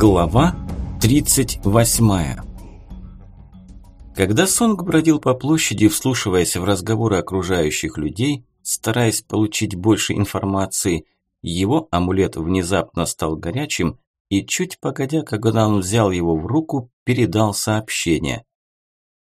Глава 38 Когда Сонг бродил по площади, вслушиваясь в разговоры окружающих людей, стараясь получить больше информации, его амулет внезапно стал горячим и чуть погодя, когда он взял его в руку, передал сообщение.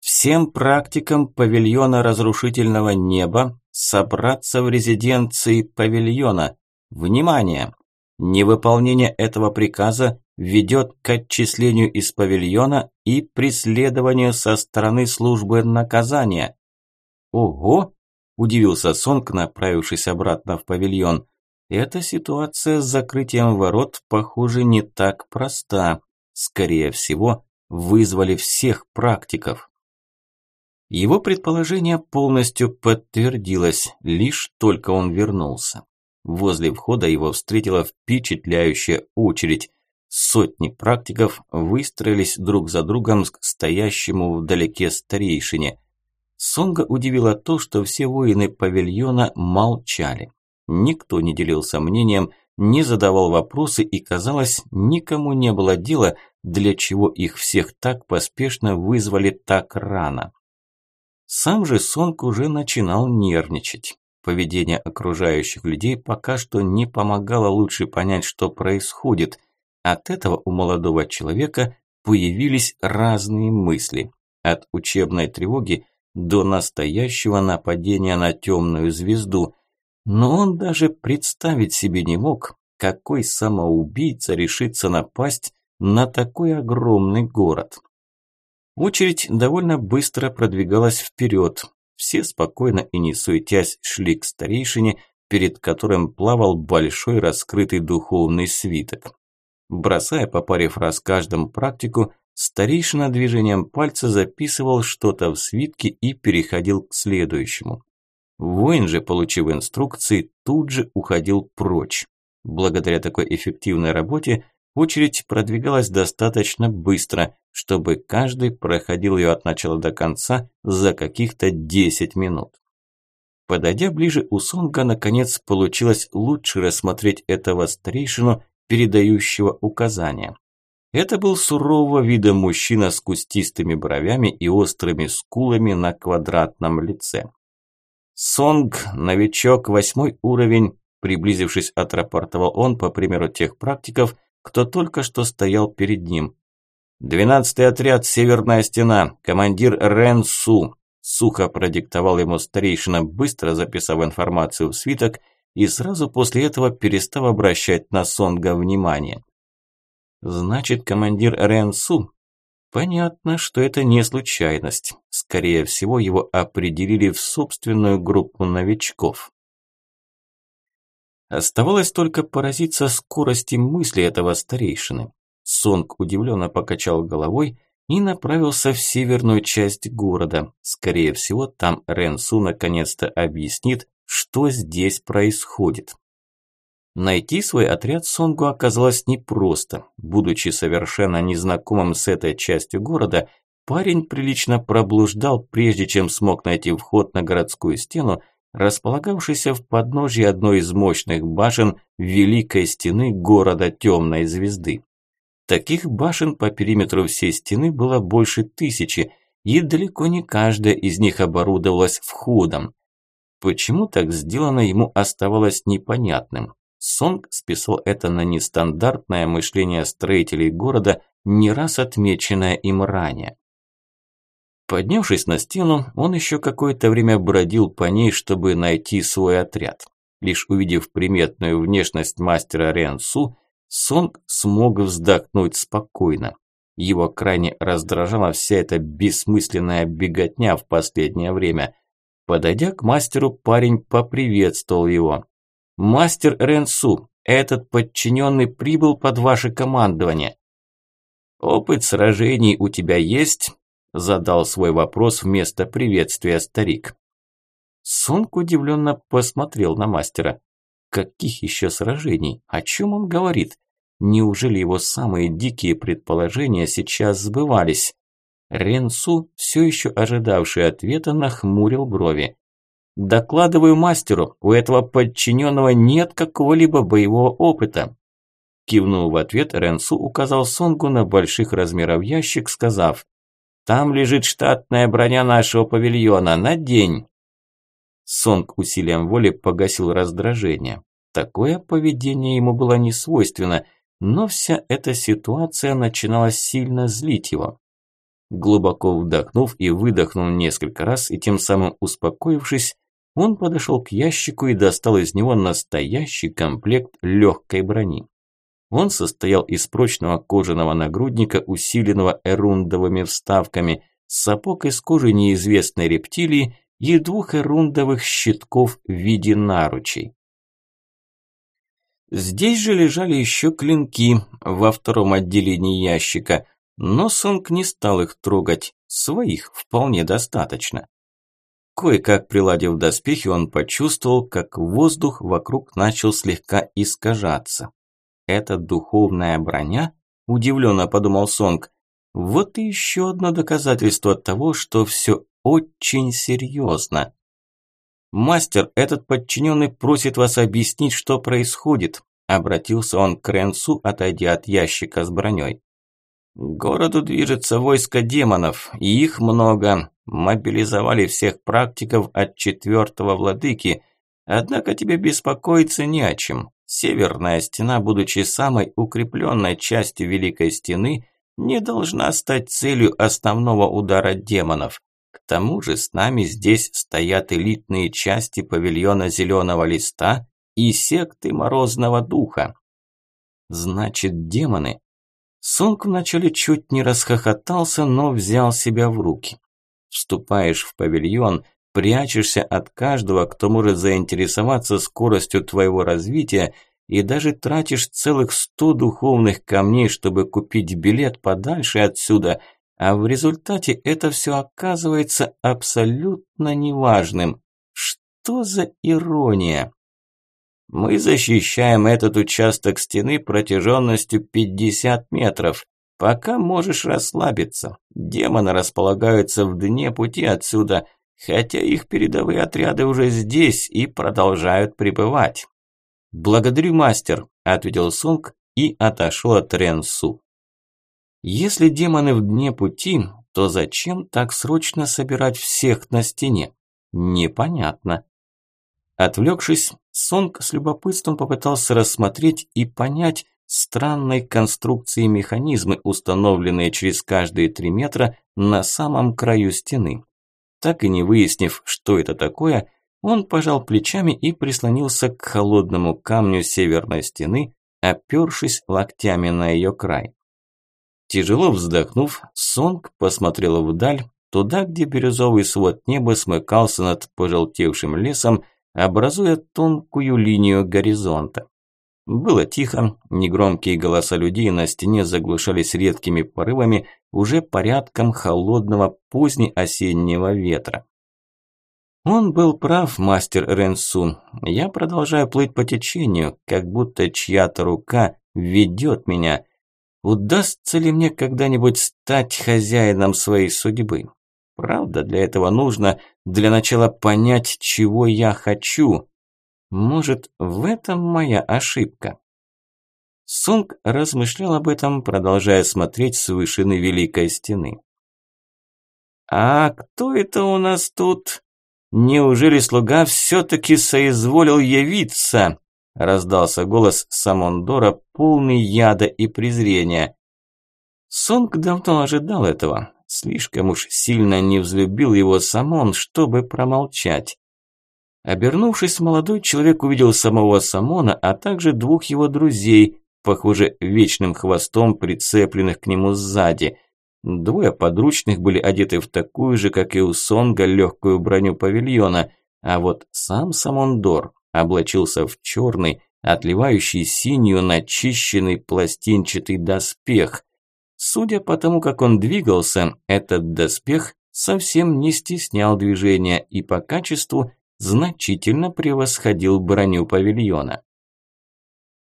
Всем практикам павильона разрушительного неба собраться в резиденции павильона. Внимание! Невыполнение этого приказа ведет к отчислению из павильона и преследованию со стороны службы наказания. Ого! Удивился Сонг, направившись обратно в павильон. Эта ситуация с закрытием ворот, похоже, не так проста. Скорее всего, вызвали всех практиков. Его предположение полностью подтвердилось, лишь только он вернулся. Возле входа его встретила впечатляющая очередь. Сотни практиков выстроились друг за другом к стоящему вдалеке старейшине. Сонга удивило то, что все воины павильона молчали. Никто не делился мнением, не задавал вопросы и, казалось, никому не было дела, для чего их всех так поспешно вызвали так рано. Сам же Сонг уже начинал нервничать. Поведение окружающих людей пока что не помогало лучше понять, что происходит – от этого у молодого человека появились разные мысли. От учебной тревоги до настоящего нападения на темную звезду. Но он даже представить себе не мог, какой самоубийца решится напасть на такой огромный город. Очередь довольно быстро продвигалась вперед. Все спокойно и не суетясь шли к старейшине, перед которым плавал большой раскрытый духовный свиток. Бросая по паре фраз каждому практику, старейшина движением пальца записывал что-то в свитке и переходил к следующему. Воин же, получив инструкции, тут же уходил прочь. Благодаря такой эффективной работе очередь продвигалась достаточно быстро, чтобы каждый проходил ее от начала до конца за каких-то 10 минут. Подойдя ближе, у Сонга наконец получилось лучше рассмотреть этого старейшину передающего указания. Это был сурового вида мужчина с кустистыми бровями и острыми скулами на квадратном лице. «Сонг, новичок, восьмой уровень», приблизившись, отрапортовал он по примеру тех практиков, кто только что стоял перед ним. «Двенадцатый отряд, северная стена, командир Рен Су», сухо продиктовал ему старейшина, быстро записав информацию в свиток и сразу после этого перестав обращать на Сонга внимание. Значит, командир Ренсу? Понятно, что это не случайность. Скорее всего, его определили в собственную группу новичков. Оставалось только поразиться скорости мысли этого старейшины. Сонг удивленно покачал головой и направился в северную часть города. Скорее всего, там Ренсу наконец-то объяснит, что здесь происходит. Найти свой отряд Сонгу оказалось непросто. Будучи совершенно незнакомым с этой частью города, парень прилично проблуждал, прежде чем смог найти вход на городскую стену, располагавшийся в подножье одной из мощных башен Великой Стены города Темной Звезды. Таких башен по периметру всей стены было больше тысячи, и далеко не каждая из них оборудовалась входом. Почему так сделано, ему оставалось непонятным. Сонг списал это на нестандартное мышление строителей города, не раз отмеченное им ранее. Поднявшись на стену, он еще какое-то время бродил по ней, чтобы найти свой отряд. Лишь увидев приметную внешность мастера Ренсу, Сонг смог вздохнуть спокойно. Его крайне раздражала вся эта бессмысленная беготня в последнее время. Подойдя к мастеру, парень поприветствовал его. «Мастер Ренсу, этот подчиненный прибыл под ваше командование». «Опыт сражений у тебя есть?» – задал свой вопрос вместо приветствия старик. Сонг удивленно посмотрел на мастера. Каких еще сражений? О чем он говорит? Неужели его самые дикие предположения сейчас сбывались? Ренсу, все еще ожидавший ответа, нахмурил брови. «Докладываю мастеру, у этого подчиненного нет какого-либо боевого опыта». Кивнув в ответ, Ренсу указал Сонгу на больших размеров ящик, сказав «Там лежит штатная броня нашего павильона, надень!» Сонг усилием воли погасил раздражение. Такое поведение ему было не свойственно, но вся эта ситуация начинала сильно злить его. Глубоко вдохнув и выдохнув несколько раз и тем самым успокоившись, он подошел к ящику и достал из него настоящий комплект легкой брони. Он состоял из прочного кожаного нагрудника, усиленного эрундовыми вставками, сапог из кожи неизвестной рептилии и двух эрундовых щитков в виде наручей. Здесь же лежали еще клинки во втором отделении ящика, но Сонг не стал их трогать, своих вполне достаточно. Кое-как приладив доспехи, он почувствовал, как воздух вокруг начал слегка искажаться. «Это духовная броня?» – удивленно подумал Сонг. «Вот и еще одно доказательство того, что все очень серьезно». «Мастер, этот подчиненный просит вас объяснить, что происходит», – обратился он к Ренсу, отойдя от ящика с броней. Городу движется войско демонов, и их много. Мобилизовали всех практиков от четвертого владыки. Однако тебе беспокоиться не о чем. Северная стена, будучи самой укрепленной частью Великой Стены, не должна стать целью основного удара демонов. К тому же с нами здесь стоят элитные части павильона Зеленого Листа и секты Морозного Духа. Значит, демоны. Сонг вначале чуть не расхохотался, но взял себя в руки. Вступаешь в павильон, прячешься от каждого, кто может заинтересоваться скоростью твоего развития, и даже тратишь целых сто духовных камней, чтобы купить билет подальше отсюда, а в результате это все оказывается абсолютно неважным. Что за ирония? Мы защищаем этот участок стены протяженностью 50 метров. Пока можешь расслабиться. Демоны располагаются в дне пути отсюда, хотя их передовые отряды уже здесь и продолжают пребывать. «Благодарю, мастер», – ответил Сунг и отошел от Ренсу. «Если демоны в дне пути, то зачем так срочно собирать всех на стене? Непонятно». Отвлекшись, Сонг с любопытством попытался рассмотреть и понять, странной конструкции механизмы, установленные через каждые три метра на самом краю стены. Так и не выяснив, что это такое, он пожал плечами и прислонился к холодному камню северной стены, опершись локтями на ее край. Тяжело вздохнув, Сонг посмотрел вдаль, туда, где бирюзовый свод неба смыкался над пожелтевшим лесом, образуя тонкую линию горизонта. Было тихо, негромкие голоса людей на стене заглушались редкими порывами уже порядком холодного позднеосеннего ветра. Он был прав, мастер Ренсун. Я продолжаю плыть по течению, как будто чья-то рука ведет меня. Удастся ли мне когда-нибудь стать хозяином своей судьбы? Правда, для этого нужно для начала понять, чего я хочу. Может, в этом моя ошибка? Сунг размышлял об этом, продолжая смотреть с вышины Великой Стены. «А кто это у нас тут? Неужели слуга все-таки соизволил явиться?» Раздался голос Самондора, полный яда и презрения. Сунг давно ожидал этого. Слишком уж сильно не взлюбил его Самон, чтобы промолчать. Обернувшись, молодой человек увидел самого Самона, а также двух его друзей, похоже, вечным хвостом прицепленных к нему сзади. Двое подручных были одеты в такую же, как и у Сонга, легкую броню павильона, а вот сам Самондор облачился в черный, отливающий синюю начищенный пластинчатый доспех. Судя по тому, как он двигался, этот доспех совсем не стеснял движения и по качеству значительно превосходил броню павильона.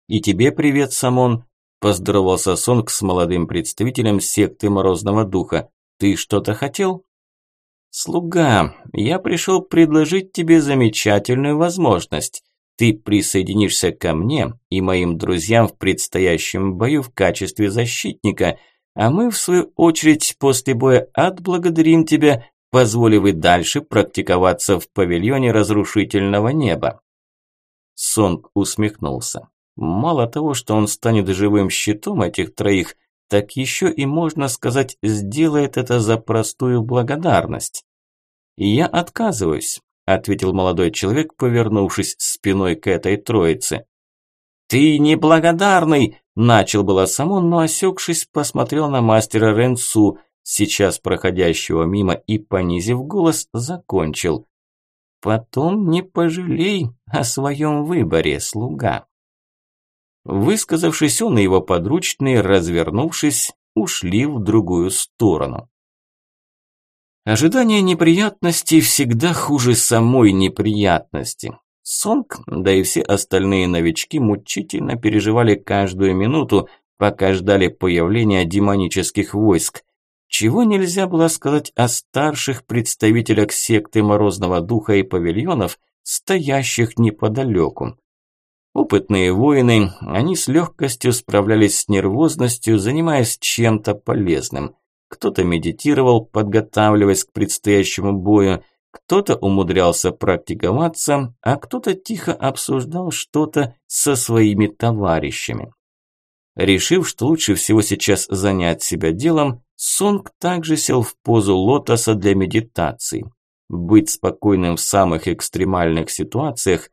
«И тебе привет, Самон!» – поздоровался Сонг с молодым представителем секты Морозного Духа. «Ты что-то хотел?» «Слуга, я пришел предложить тебе замечательную возможность. Ты присоединишься ко мне и моим друзьям в предстоящем бою в качестве защитника, а мы, в свою очередь, после боя отблагодарим тебя, позволив и дальше практиковаться в павильоне разрушительного неба. Сонг усмехнулся. Мало того, что он станет живым щитом этих троих, так еще и, можно сказать, сделает это за простую благодарность. «Я отказываюсь», – ответил молодой человек, повернувшись спиной к этой троице. «Ты неблагодарный!» – начал было сам он, но осекшись, посмотрел на мастера Ренсу, сейчас проходящего мимо и, понизив голос, закончил. «Потом не пожалей о своем выборе, слуга». Высказавшись, он и его подручные, развернувшись, ушли в другую сторону. Ожидание неприятностей всегда хуже самой неприятности. Сонг, да и все остальные новички мучительно переживали каждую минуту, пока ждали появления демонических войск. Чего нельзя было сказать о старших представителях секты Морозного Духа и павильонов, стоящих неподалеку. Опытные воины, они с легкостью справлялись с нервозностью, занимаясь чем-то полезным. Кто-то медитировал, подготавливаясь к предстоящему бою, кто-то умудрялся практиковаться, а кто-то тихо обсуждал что-то со своими товарищами. Решив, что лучше всего сейчас занять себя делом, Сонг также сел в позу лотоса для медитации. Быть спокойным в самых экстремальных ситуациях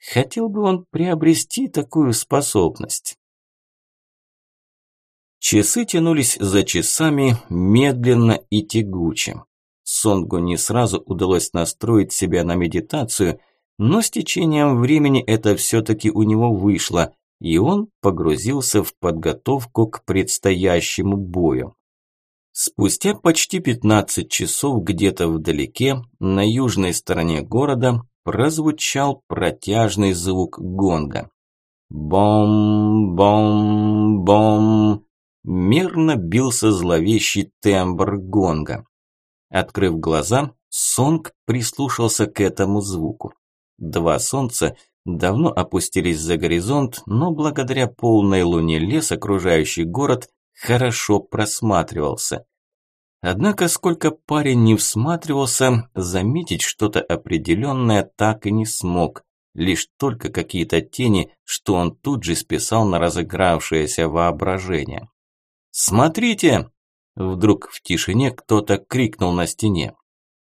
Хотел бы он приобрести такую способность. Часы тянулись за часами медленно и тягуче. Сонгу не сразу удалось настроить себя на медитацию, но с течением времени это все-таки у него вышло, и он погрузился в подготовку к предстоящему бою. Спустя почти 15 часов где-то вдалеке, на южной стороне города, прозвучал протяжный звук гонга. Бом-бом-бом. Мерно бился зловещий тембр гонга. Открыв глаза, Сонг прислушался к этому звуку. Два солнца давно опустились за горизонт, но благодаря полной луне лес, окружающий город, хорошо просматривался. Однако, сколько парень не всматривался, заметить что-то определенное так и не смог. Лишь только какие-то тени, что он тут же списал на разыгравшееся воображение. «Смотрите!» Вдруг в тишине кто-то крикнул на стене.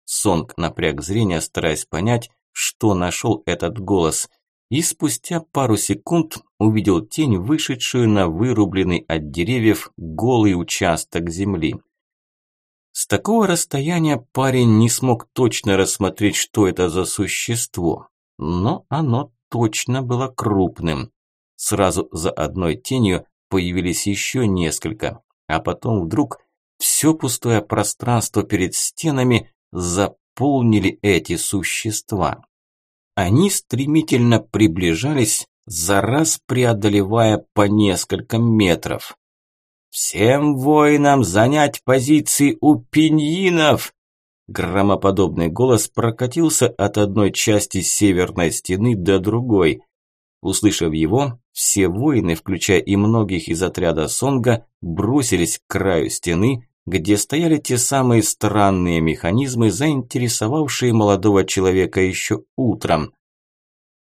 Сонг напряг зрение, стараясь понять, что нашел этот голос, и спустя пару секунд увидел тень, вышедшую на вырубленный от деревьев голый участок земли. С такого расстояния парень не смог точно рассмотреть, что это за существо, но оно точно было крупным. Сразу за одной тенью появились еще несколько, а потом вдруг все пустое пространство перед стенами заполнили эти существа. Они стремительно приближались, за раз преодолевая по несколько метров. «Всем воинам занять позиции у пиньинов!» Громоподобный голос прокатился от одной части северной стены до другой. Услышав его, все воины, включая и многих из отряда Сонга, бросились к краю стены, где стояли те самые странные механизмы, заинтересовавшие молодого человека еще утром.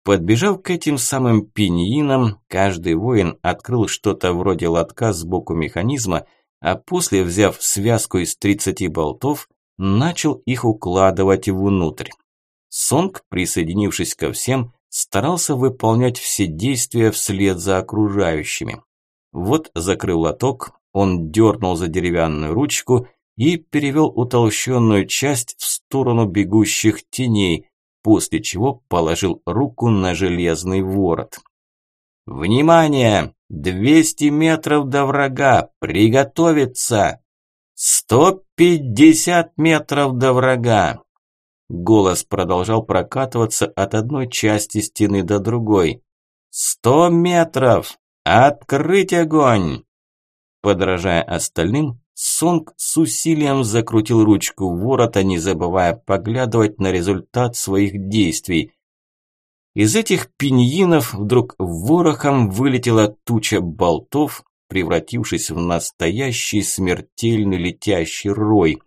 Подбежав к этим самым пиньинам, каждый воин открыл что-то вроде лотка сбоку механизма, а после, взяв связку из 30 болтов, начал их укладывать внутрь. Сонг, присоединившись ко всем, старался выполнять все действия вслед за окружающими. Вот, закрыл лоток, он дернул за деревянную ручку и перевел утолщенную часть в сторону бегущих теней, после чего положил руку на железный ворот. «Внимание! 200 метров до врага! Приготовиться! 150 метров до врага!» Голос продолжал прокатываться от одной части стены до другой. «Сто метров! Открыть огонь!» Подражая остальным, Сонг с усилием закрутил ручку ворота, не забывая поглядывать на результат своих действий. Из этих пиньинов вдруг ворохом вылетела туча болтов, превратившись в настоящий смертельный летящий рой.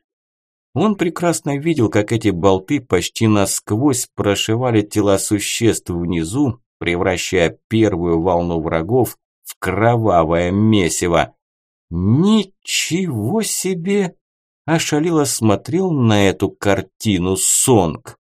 Он прекрасно видел, как эти болты почти насквозь прошивали тела существ внизу, превращая первую волну врагов в кровавое месиво. «Ничего себе!» – ошалело смотрел на эту картину Сонг.